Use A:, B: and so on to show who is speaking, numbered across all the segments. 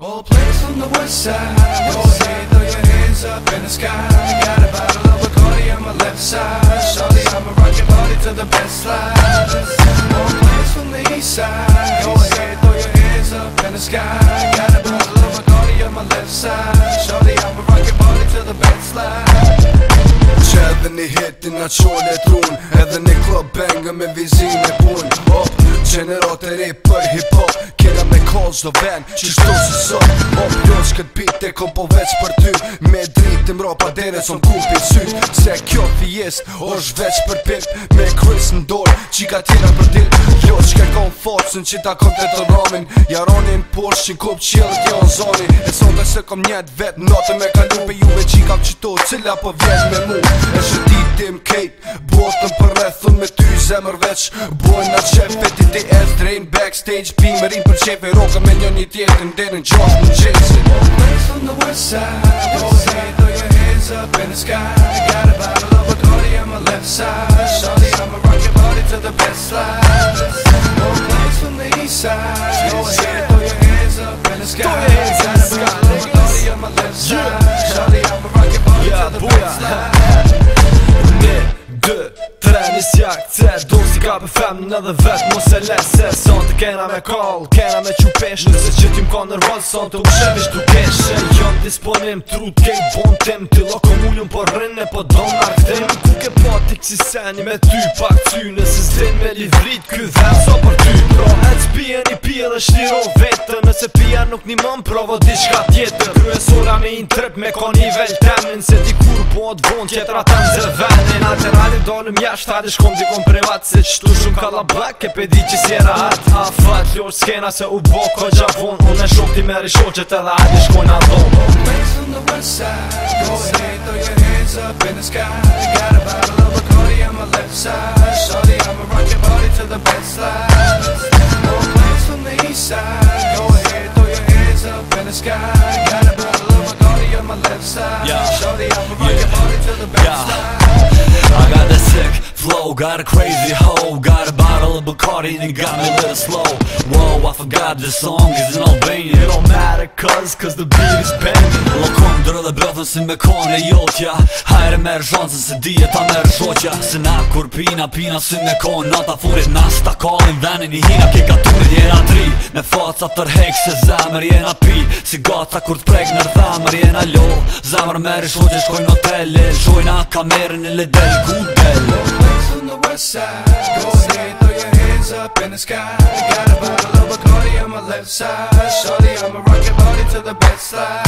A: All place on the west side. Go ahead, throw your hands up in the sky. Got a bottle of Bacardi on my left side. Shorty, I'ma rock your body to the best slide. All place from the east side. Go ahead, throw your hands up in the sky. Got a bottle of Bacardi on my left side. Shorty, I'ma rock your body to the best slide. Qedhe një hit i nga qone t'un Edhe një klub banger me vizime pun Op, gjenerate rap për hip hop kohë zdo ven qishto si sot O për të këtë bitë e kom po veç për ty Me dritë të mropa dene son ku për syqë Se kjo të është veç për pip Me krysë në dorë që ka tjera për dilë Kjo që ka kom forësën që ta kom të të romin Jaronin përshë që në kupë që jelë kjo zoni E sot dhe se kom njetë vetë Notë me ka njëpë e juve që ka për qëto Cilla për po vjetë me mu E shë ti tim kejtë Botën për rethën me ty zemër veç Bojnë në qefë e ti ti e zdrejnë Backstage pimerin për qefë e ro doesn't mean you need and didn't trust me chasing Friends from the west side Go ahead, throw your hands up in the sky I Got a bottle of Bacardi on my left side Shawty, I'ma rock your body to the best slide More friends from the east side Go ahead, throw your hands up in the sky Got a
B: bottle of Bacardi on my left side një sjak, cesh Do si ka për femë në dhe vetë, mos e ne Son të kena me call, kena me qupesh Nëse që ti m'ka nërvan, son të më shemish të kesh Se m'kjom disponim, tru t'kej von tem Ti lo komullim, por rrën e po dom nga këtim Ku ke po t'i kësi seni me ty pak ty Nëse zdi me livrit, kë dhe so për ty Pro, hec, pije dhe shliro vetë Nëse pia nuk një mën provo diçka tjetër Kryesora me i në trep me ka një vel Se di kur po atë vonë tjetër ata në zë vene Në atë rali do në mjasht ta di shkom gjikon Se që tu shumë ka la blak di që si e rahat A fat ljo është skena se u bo ko gja vonë Unë e shok ti meri shok që të dhe ati shkoj në adonë Go ahead, throw your hands up in the sky You gotta buy got a crazy hoe Got a bottle of Bacardi and got me a little slow Whoa, I forgot this song is in Albania It don't matter cuz, cuz the beat is banging Lo kom dhe brothers si me kone jotja Hajre me rëzhonë se se di ta me rëzhoqja Se na kur pina, pina si me kone Na ta furit, na s'ta kallin dhenin një hina ke ka Jena tri, me faca tërhek se zemër jena pi Si gata kur t'prek në rëthamër jena lo Zemër me rëzhoqja shkojnë në tele Shkojnë a kamerën e ledesh ku side. Go ahead, throw your hands up in the sky. Got a bottle of Bacardi on my left side. Shorty,
A: I'ma rock your body to the bedside.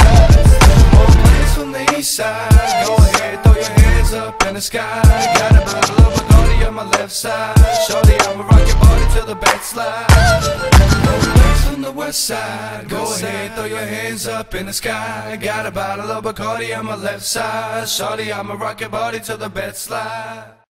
A: More plans from the east side. Go ahead, throw your hands up in the sky. Got a bottle of Bacardi on my left side. Shorty, I'ma rock your body to the backslide. More plans from the west side. Go ahead, throw your hands up in the sky. Got a bottle of Bacardi on my left side. Shorty, I'ma rock your body to the bedside.